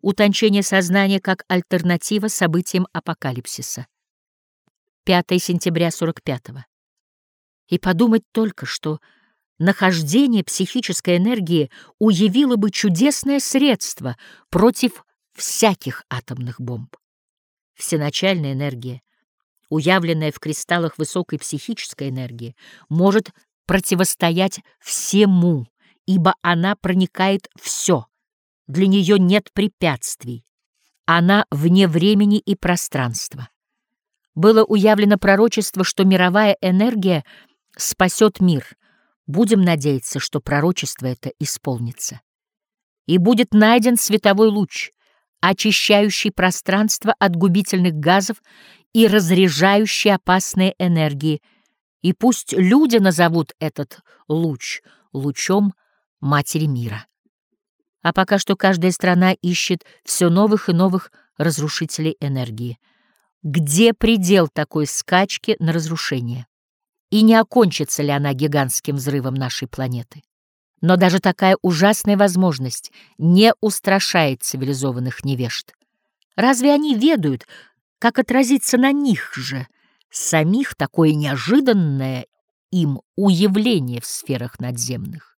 утончение сознания как альтернатива событиям апокалипсиса. 5 сентября 45 -го. И подумать только, что нахождение психической энергии уявило бы чудесное средство против всяких атомных бомб. Всеначальная энергия, уявленная в кристаллах высокой психической энергии, может противостоять всему, ибо она проникает все, для нее нет препятствий, она вне времени и пространства. Было уявлено пророчество, что мировая энергия спасет мир. Будем надеяться, что пророчество это исполнится. И будет найден световой луч, очищающий пространство от губительных газов и разряжающий опасные энергии, и пусть люди назовут этот луч лучом Матери мира. А пока что каждая страна ищет все новых и новых разрушителей энергии. Где предел такой скачки на разрушение? И не окончится ли она гигантским взрывом нашей планеты? Но даже такая ужасная возможность не устрашает цивилизованных невежд. Разве они ведают, как отразится на них же самих такое неожиданное им уявление в сферах надземных?